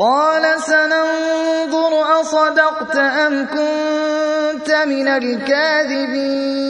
قَالَ سَنَنظُرُ أَصَدَقْتَ أَمْ كُنتَ مِنَ الْكَاذِبِينَ.